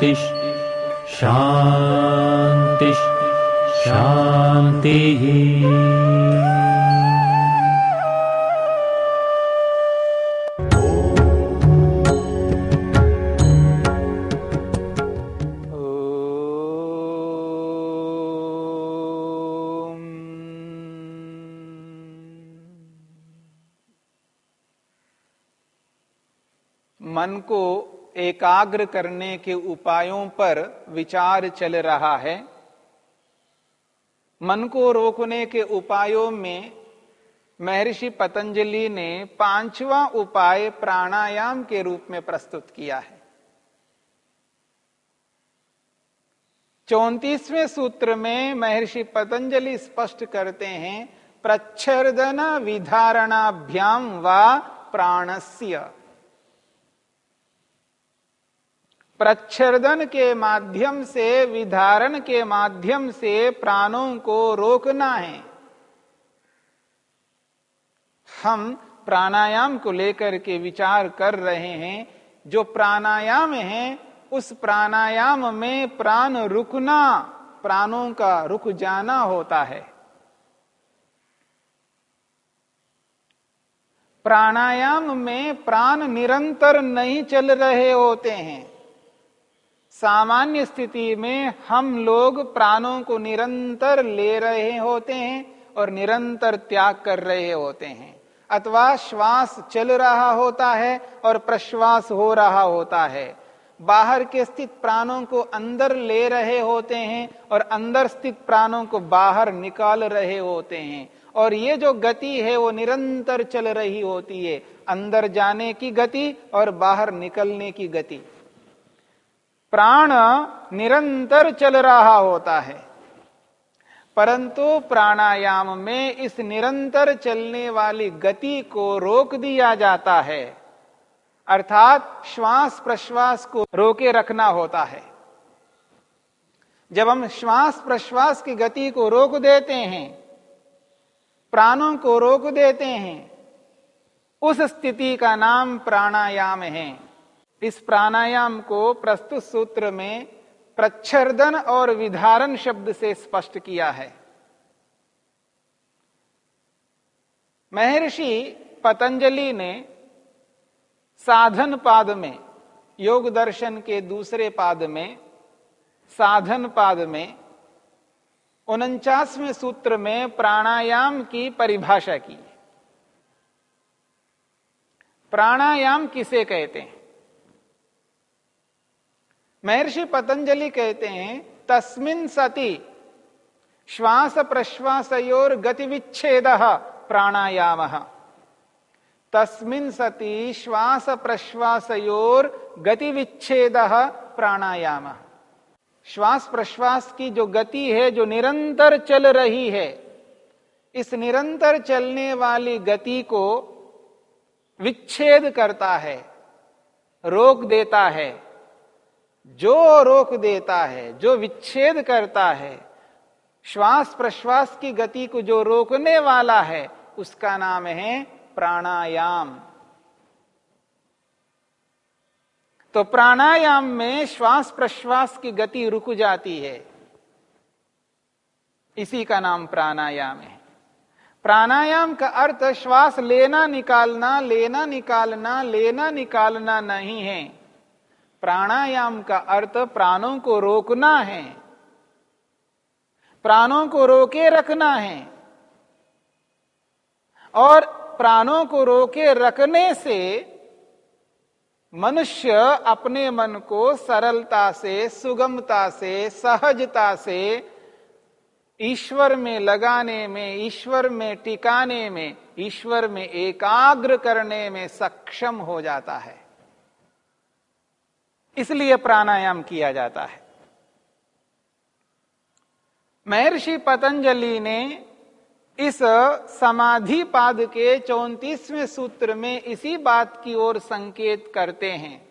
शान्तिः शान्तिः ओम। मन को एकाग्र करने के उपायों पर विचार चल रहा है। मन को रोकने के उपायों में महर्षि पतंजलि ने पांचवा उपाय प्राणायाम के रूप में प्रस्तुत किया है। चौतीसवें सूत्र में महर्षि पतंजलि स्पष्ट करते हैं, प्रच्छर्दन विधारणाभ्याम व प्राणस्य। प्रच्छर्दन के माध्यम से, विधारण के माध्यम से प्राणों को रोकना है। हम प्राणायाम को लेकर के विचार कर रहे हैं, जो प्राणायाम है, उस प्राणायाम में प्राण रुकना, प्राणों का रुक जाना होता है। प्राणायाम में प्राण निरंतर नहीं चल रहे होते हैं। सामान्य स्थिति में हम लोग प्राणों को निरंतर ले रहे होते हैं और निरंतर त्याग कर रहे होते हैं। अथवा श्वास चल रहा होता है और प्रश्वास हो रहा होता है। बाहर के स्थित प्राणों को अंदर ले रहे होते हैं और अंदर स्थित प्राणों को बाहर निकाल रहे होते हैं। और ये जो गति है वो निरंतर चल रही होती है। अंदर जाने की गति और बाहर निकलने की गति। प्राण निरंतर चल रहा होता है। परंतु प्राणायाम में इस निरंतर चलने वाली गति को रोक दिया जाता है। अर्थात श्वास प्रश्वास को रोके रखना होता है। जब हम श्वास प्रश्वास की गति को रोक देते हैं, प्राणों को रोक देते हैं, उस स्थिति का नाम प्राणायाम है। इस प्राणायाम को प्रस्तुत सूत्र में प्रच्छर्दन और विधारण शब्द से स्पष्ट किया है। महर्षि पतंजलि ने साधन पाद में, योग दर्शन के दूसरे पाद में, साधन पाद में, उनचासवें सूत्र में प्राणायाम की परिभाषा की। प्राणायाम किसे कहते हैं? महर्षि पतंजलि कहते हैं, तस्मिन सति श्वास प्रश्वासयोर गतिविच्छेद प्राणायाम। तस्मिन सति श्वास प्रश्वासयोर गतिविच्छेद प्राणायाम। श्वास प्रश्वास की जो गति है, जो निरंतर चल रही है, इस निरंतर चलने वाली गति को विच्छेद करता है, रोक देता है। जो रोक देता है, जो विच्छेद करता है, श्वास प्रश्वास की गति को जो रोकने वाला है, उसका नाम है प्राणायाम। तो प्राणायाम में श्वास प्रश्वास की गति रुक जाती है। इसी का नाम प्राणायाम है। प्राणायाम का अर्थ श्वास लेना निकालना लेना निकालना लेना निकालना नहीं है। प्राणायाम का अर्थ प्राणों को रोकना है। प्राणों को रोके रखना है। और प्राणों को रोके रखने से मनुष्य अपने मन को सरलता से, सुगमता से, सहजता से ईश्वर में लगाने में, ईश्वर में टिकाने में, ईश्वर में एकाग्र करने में सक्षम हो जाता है। इसलिए प्राणायाम किया जाता है। महर्षि पतंजलि ने इस समाधि पाद के चौतीसवें सूत्र में इसी बात की ओर संकेत करते हैं।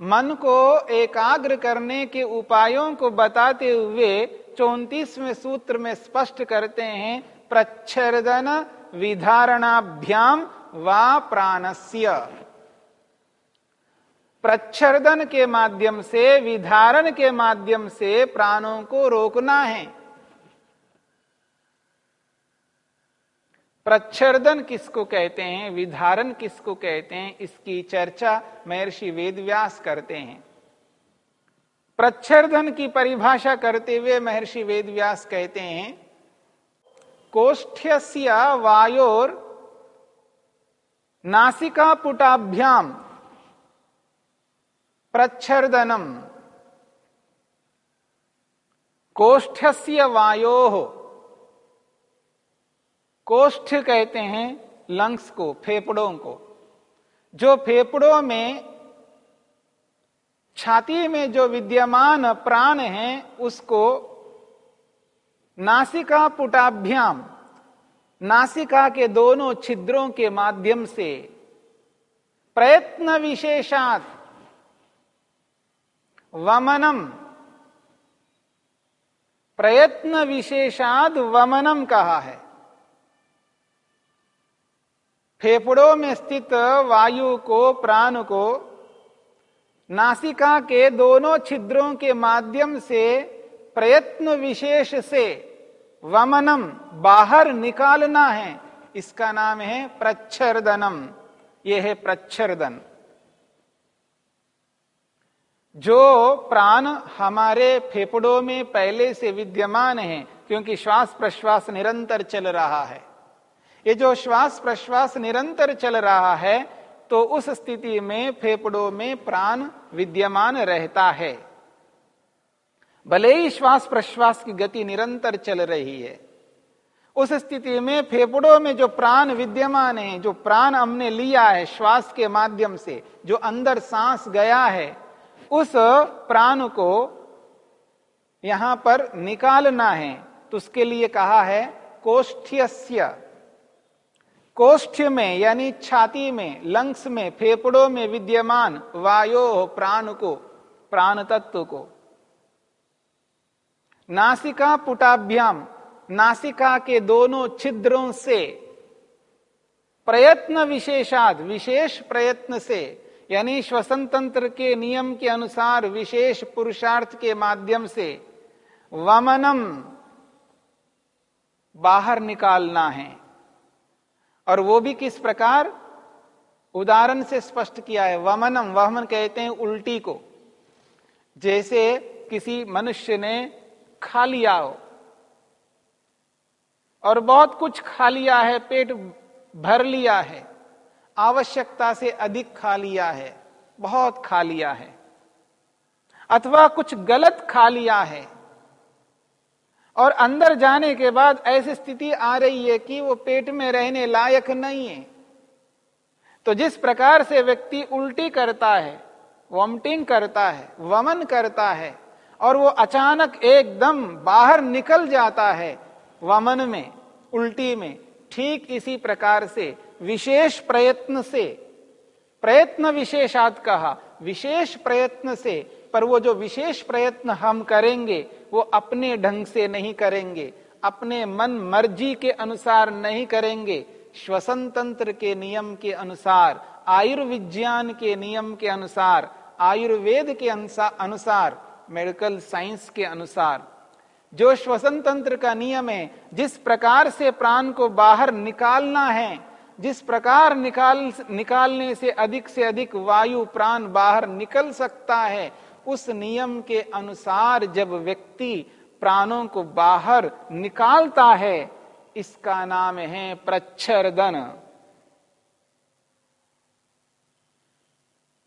मन को एकाग्र करने के उपायों को बताते हुए चौतीसवें सूत्र में स्पष्ट करते हैं, प्रच्छर्दन विधारणाभ्याम वा प्राणस्य। प्रच्छर्दन के माध्यम से, विधारण के माध्यम से प्राणों को रोकना है। प्रच्छर्दन किसको कहते हैं? विधारण किसको कहते हैं? इसकी चर्चा महर्षि वेदव्यास करते हैं। प्रच्छर्दन की परिभाषा करते हुए महर्षि वेदव्यास कहते हैं कोष्ठ्य वायोर नासिका पुटाभ्याम प्रच्छर्दनम। कोष्ठस्य वायो, कोष्ठ कहते हैं लंग्स को, फेफड़ों को। जो फेफड़ों में, छाती में जो विद्यमान प्राण है, उसको नासिका पुटाभ्याम, नासिका के दोनों छिद्रों के माध्यम से प्रयत्न विशेषात वमनम। प्रयत्न विशेषाद वमनम कहा है। फेफड़ों में स्थित वायु को, प्राण को, नासिका के दोनों छिद्रों के माध्यम से प्रयत्न विशेष से वमनम बाहर निकालना है। इसका नाम है प्रच्छर्दनम। यह है प्रच्छर्दन। जो प्राण हमारे फेफड़ों में पहले से विद्यमान है, क्योंकि श्वास प्रश्वास निरंतर चल रहा है। ये जो श्वास प्रश्वास निरंतर चल रहा है तो उस स्थिति में फेफड़ों में प्राण विद्यमान रहता है। भले ही श्वास प्रश्वास की गति निरंतर चल रही है, उस स्थिति में फेफड़ों में जो प्राण विद्यमान है, जो प्राण हमने लिया है श्वास के माध्यम से, जो अंदर सांस गया है उस प्राण को यहाँ पर निकालना है तो उसके लिए कहा है कोष्ठ्य कोष्ठ में, यानी छाती में, लंग्स में, फेफड़ों में विद्यमान वायो प्राण को प्राण तत्व को। नासिका पुटाभ्याम, नासिका के दोनों छिद्रों से, प्रयत्न विशेषाद, विशेष प्रयत्न से यानी श्वसन तंत्र के नियम के अनुसार विशेष पुरुषार्थ के माध्यम से वमनम बाहर निकालना है। और वो भी किस प्रकार? उदाहरण से स्पष्ट किया है, वमनम, वमन कहते हैं उल्टी को। जैसे किसी मनुष्य ने खा लिया हो, और बहुत कुछ खा लिया है, पेट भर लिया है आवश्यकता से अधिक खा लिया है, बहुत खा लिया है, अथवा कुछ गलत खा लिया है, और अंदर जाने के बाद ऐसी स्थिति आ रही है कि वो पेट में रहने लायक नहीं है। तो जिस प्रकार से व्यक्ति उल्टी करता है, वॉमटिंग करता है, वमन करता है, और वो अचानक एकदम बाहर निकल जाता है, वमन में, उल्टी में, ठीक इसी प्रकार से विशेष प्रयत्न से, प्रयत्न विशेषात कहा, विशेष प्रयत्न से, पर वो जो विशेष प्रयत्न हम करेंगे, वो अपने ढंग से नहीं करेंगे, अपने मन मर्ज़ी के अनुसार नहीं करेंगे श्वसन तंत्र के नियम के अनुसार, आयुर्विज्ञान के नियम के अनुसार, आयुर्वेद के अनुसार, मेडिकल साइंस के अनुसार। जो श्वसन तंत्र का नियम है, जिस प्रकार से प्राण को बाहर निकालना है जिस प्रकार निकाल, निकालने से अधिक से अधिक वायु प्राण बाहर निकल सकता है, उस नियम के अनुसार जब व्यक्ति प्राणों को बाहर निकालता है, इसका नाम है प्रच्छरदन।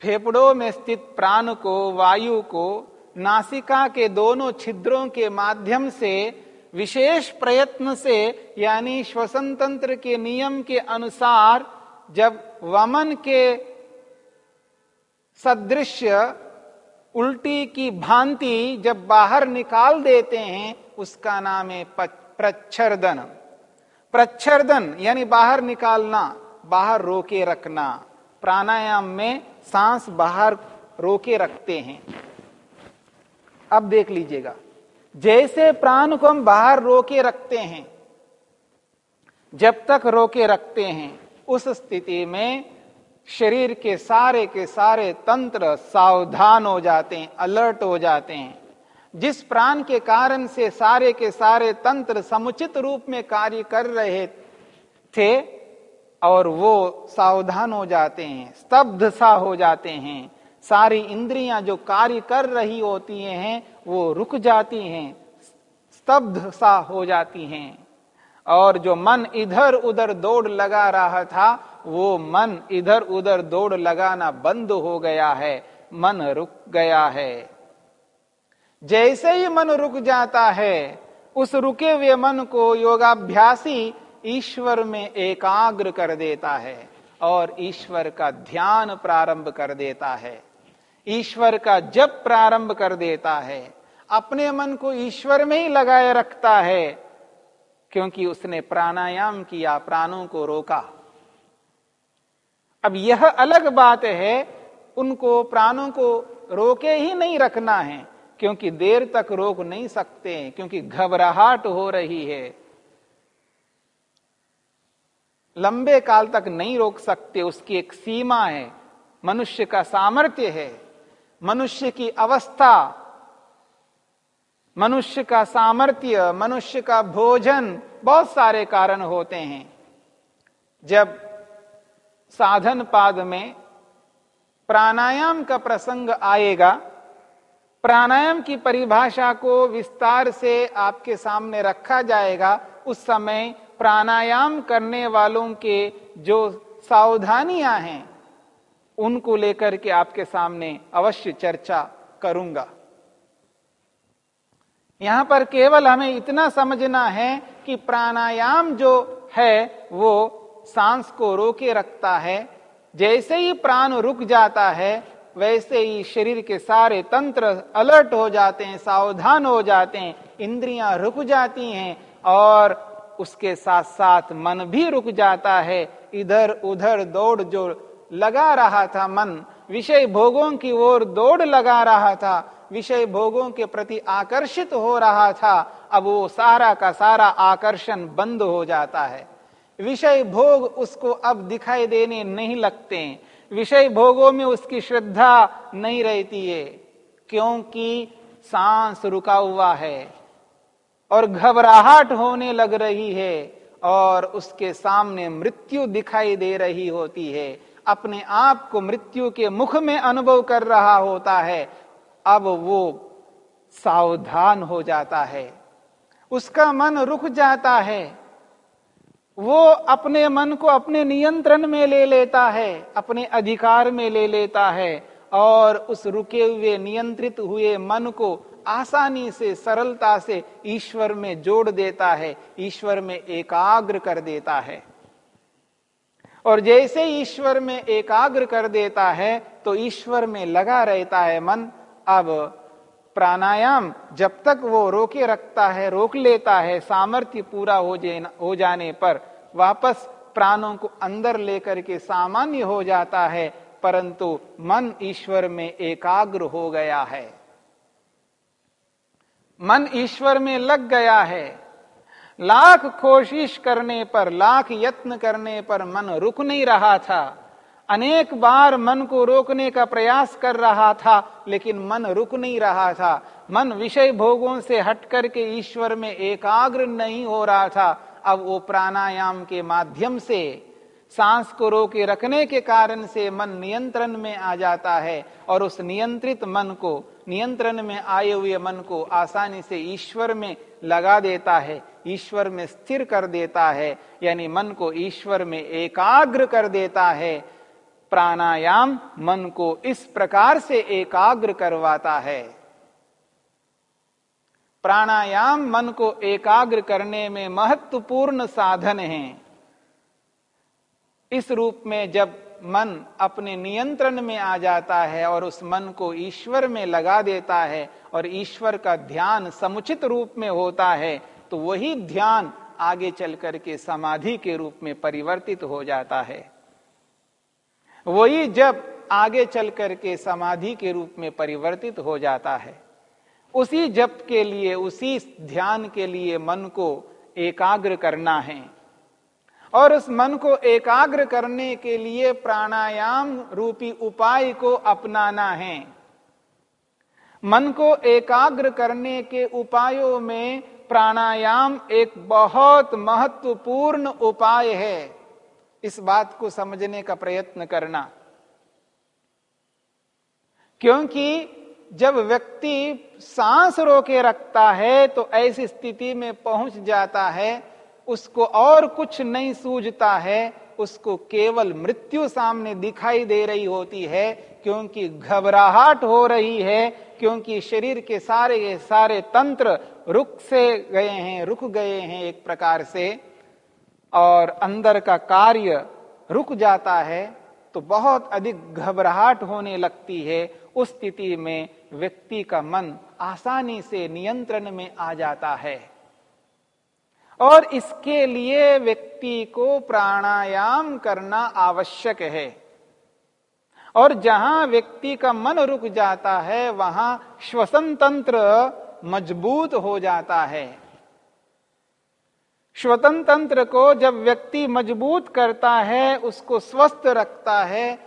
फेफड़ों में स्थित प्राण को, वायु को, नासिका के दोनों छिद्रों के माध्यम से विशेष प्रयत्न से, यानी श्वसन तंत्र के नियम के अनुसार, जब वमन के सदृश उल्टी की भांति जब बाहर निकाल देते हैं, उसका नाम है प्रच्छर्दन। प्रच्छर्दन, यानी बाहर निकालना, बाहर रोके रखना। प्राणायाम में सांस बाहर रोके रखते हैं। अब देख लीजिएगा। जैसे प्राण को हम बाहर रोके रखते हैं, जब तक रोके रखते हैं, उस स्थिति में शरीर के सारे के सारे तंत्र सावधान हो जाते हैं, अलर्ट हो जाते हैं। जिस प्राण के कारण से सारे के सारे तंत्र समुचित रूप में कार्य कर रहे थे, और वो सावधान हो जाते हैं, स्तब्ध सा हो जाते हैं सारी इंद्रियाँ जो कार्य कर रही होती हैं, वो रुक जाती हैं, स्तब्ध सा हो जाती हैं। और जो मन इधर उधर दौड़ लगा रहा था, वो मन इधर उधर दौड़ लगाना बंद हो गया है, मन रुक गया है। जैसे ही मन रुक जाता है, उस रुके हुए मन को योगाभ्यासी ईश्वर में एकाग्र कर देता है और ईश्वर का ध्यान प्रारंभ कर देता है। ईश्वर का जब प्रारंभ कर देता है। अपने मन को ईश्वर में ही लगाए रखता है, क्योंकि उसने प्राणायाम किया, प्राणों को रोका। अब यह अलग बात है, उनको, प्राणों को रोके ही नहीं रखना है, क्योंकि देर तक रोक नहीं सकते, क्योंकि घबराहट हो रही है। लंबे काल तक नहीं रोक सकते, उसकी एक सीमा है, मनुष्य का सामर्थ्य है। मनुष्य की अवस्था, मनुष्य का सामर्थ्य, मनुष्य का भोजन, बहुत सारे कारण होते हैं। जब साधन पाद में प्राणायाम का प्रसंग आएगा, प्राणायाम की परिभाषा को विस्तार से आपके सामने रखा जाएगा, उस समय प्राणायाम करने वालों के जो सावधानियाँ हैं उनको लेकर के आपके सामने अवश्य चर्चा करूँगा। यहाँ पर केवल हमें इतना समझना है कि प्राणायाम जो है, वो सांस को रोके रखता है। जैसे ही प्राण रुक जाता है, वैसे ही शरीर के सारे तंत्र अलर्ट हो जाते हैं, सावधान हो जाते हैं, इंद्रियाँ रुक जाती हैं और उसके साथ साथ मन भी रुक जाता है। इधर उधर दौड़ जो लगा रहा था मन। विषय भोगों की ओर दौड़ लगा रहा था। विषय भोगों के प्रति आकर्षित हो रहा था। अब वो सारा का सारा आकर्षण बंद हो जाता है। विषय भोग उसको अब दिखाई देने नहीं लगते। विषय भोगों में उसकी श्रद्धा नहीं रहती है, क्योंकि सांस रुका हुआ है और घबराहट होने लग रही है और उसके सामने मृत्यु दिखाई दे रही होती है। अपने आप को मृत्यु के मुख में अनुभव कर रहा होता है, अब वो सावधान हो जाता है। उसका मन रुक जाता है। वो अपने मन को अपने नियंत्रण में ले लेता है, अपने अधिकार में ले लेता है और उस रुके हुए, नियंत्रित हुए मन को आसानी से, सरलता से ईश्वर में जोड़ देता है, ईश्वर में एकाग्र कर देता है। और जैसे ईश्वर में एकाग्र कर देता है तो ईश्वर में लगा रहता है मन। अब प्राणायाम जब तक वो रोके रखता है, रोक लेता है, सामर्थ्य पूरा हो हो जाने पर वापस प्राणों को अंदर लेकर के सामान्य हो जाता है, परंतु मन ईश्वर में एकाग्र हो गया है। मन ईश्वर में लग गया है। लाख कोशिश करने पर, लाख यत्न करने पर मन रुक नहीं रहा था। अनेक बार मन को रोकने का प्रयास कर रहा था, लेकिन मन रुक नहीं रहा था। मन विषय भोगों से हट करके ईश्वर में एकाग्र नहीं हो रहा था। अब वो प्राणायाम के माध्यम से, सांस को रोके रखने के कारण से मन नियंत्रण में आ जाता है और उस नियंत्रित मन को नियंत्रण में आए हुए मन को आसानी से ईश्वर में लगा देता है, ईश्वर में स्थिर कर देता है, यानी मन को ईश्वर में एकाग्र कर देता है। प्राणायाम मन को इस प्रकार से एकाग्र करवाता है। प्राणायाम मन को एकाग्र करने में महत्वपूर्ण साधन है। इस रूप में जब मन अपने नियंत्रण में आ जाता है और उस मन को ईश्वर में लगा देता है और ईश्वर का ध्यान समुचित रूप में होता है तो वही ध्यान आगे चल करके समाधि के रूप में परिवर्तित हो जाता है। वही जब आगे चल करके समाधि के रूप में परिवर्तित हो जाता है, उसी जप के लिए, उसी ध्यान के लिए मन को एकाग्र करना है। और उस मन को एकाग्र करने के लिए प्राणायाम रूपी उपाय को अपनाना है। मन को एकाग्र करने के उपायों में प्राणायाम एक बहुत महत्वपूर्ण उपाय है। इस बात को समझने का प्रयत्न करना। क्योंकि जब व्यक्ति सांस रोके रखता है तो ऐसी स्थिति में पहुँच जाता है उसको और कुछ नहीं सूझता है, उसको केवल मृत्यु सामने दिखाई दे रही होती है, क्योंकि घबराहट हो रही है, क्योंकि शरीर के सारे के सारे तंत्र रुक से गए हैं, रुक गए हैं एक प्रकार से, और अंदर का कार्य रुक जाता है तो बहुत अधिक घबराहट होने लगती है, उस स्थिति में व्यक्ति का मन आसानी से नियंत्रण में आ जाता है। और इसके लिए व्यक्ति को प्राणायाम करना आवश्यक है। और जहाँ व्यक्ति का मन रुक जाता है, वहाँ श्वसन तंत्र मज़बूत हो जाता है। श्वतन तंत्र को जब व्यक्ति मज़बूत करता है, उसको स्वस्थ रखता है,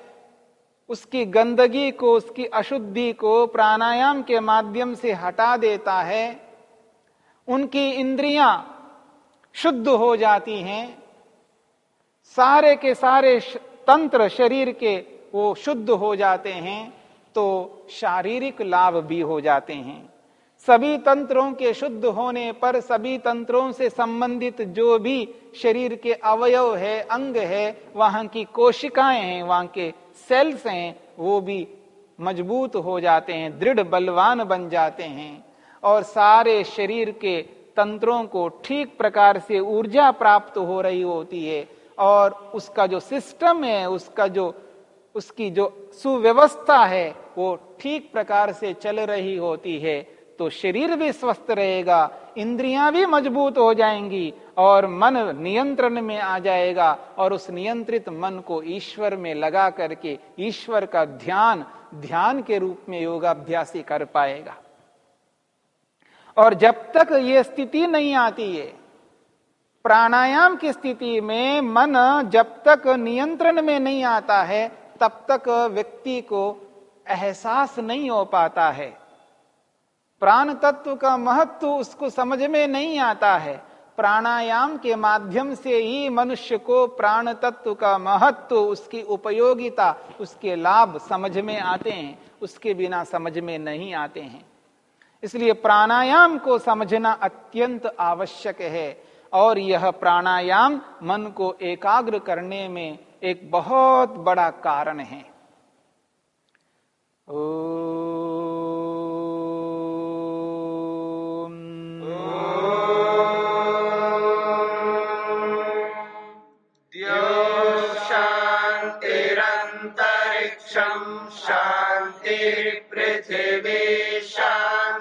उसकी गंदगी को, उसकी अशुद्धि को प्राणायाम के माध्यम से हटा देता है, उनकी इंद्रियाँ शुद्ध हो जाती हैं। सारे के सारे तंत्र शरीर के वो शुद्ध हो जाते हैं तो शारीरिक लाभ भी हो जाते हैं। सभी तंत्रों के शुद्ध होने पर सभी तंत्रों से संबंधित जो भी शरीर के अवयव है, अंग है, वहाँ की कोशिकाएँ हैं, वहाँ के सेल्स हैं, वो भी मज़बूत हो जाते हैं, दृढ़ बलवान बन जाते हैं। और सारे शरीर के तंत्रों को ठीक प्रकार से ऊर्जा प्राप्त हो रही होती है और उसका जो सिस्टम है, उसका जो, उसकी जो सुव्यवस्था है, वो ठीक प्रकार से चल रही होती है। तो शरीर भी स्वस्थ रहेगा, इंद्रियाँ भी मज़बूत हो जाएँगी और मन नियंत्रण में आ जाएगा और उस नियंत्रित मन को ईश्वर में लगा करके ईश्वर का ध्यान ध्यान के रूप में योगाभ्यासी कर पाएगा। और जब तक ये स्थिति नहीं आती है, प्राणायाम की स्थिति में मन जब तक नियंत्रण में नहीं आता है, तब तक व्यक्ति को एहसास नहीं हो पाता है। प्राण तत्व का महत्व उसको समझ में नहीं आता है। प्राणायाम के माध्यम से ही मनुष्य को प्राण तत्व का महत्व, उसकी उपयोगिता, उसके लाभ समझ में आते हैं, उसके बिना समझ में नहीं आते हैं। इसलिए प्राणायाम को समझना अत्यंत आवश्यक है और यह प्राणायाम मन को एकाग्र करने में एक बहुत बड़ा कारण है। ओ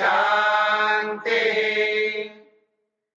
शान्ति शान्ति शान्तिः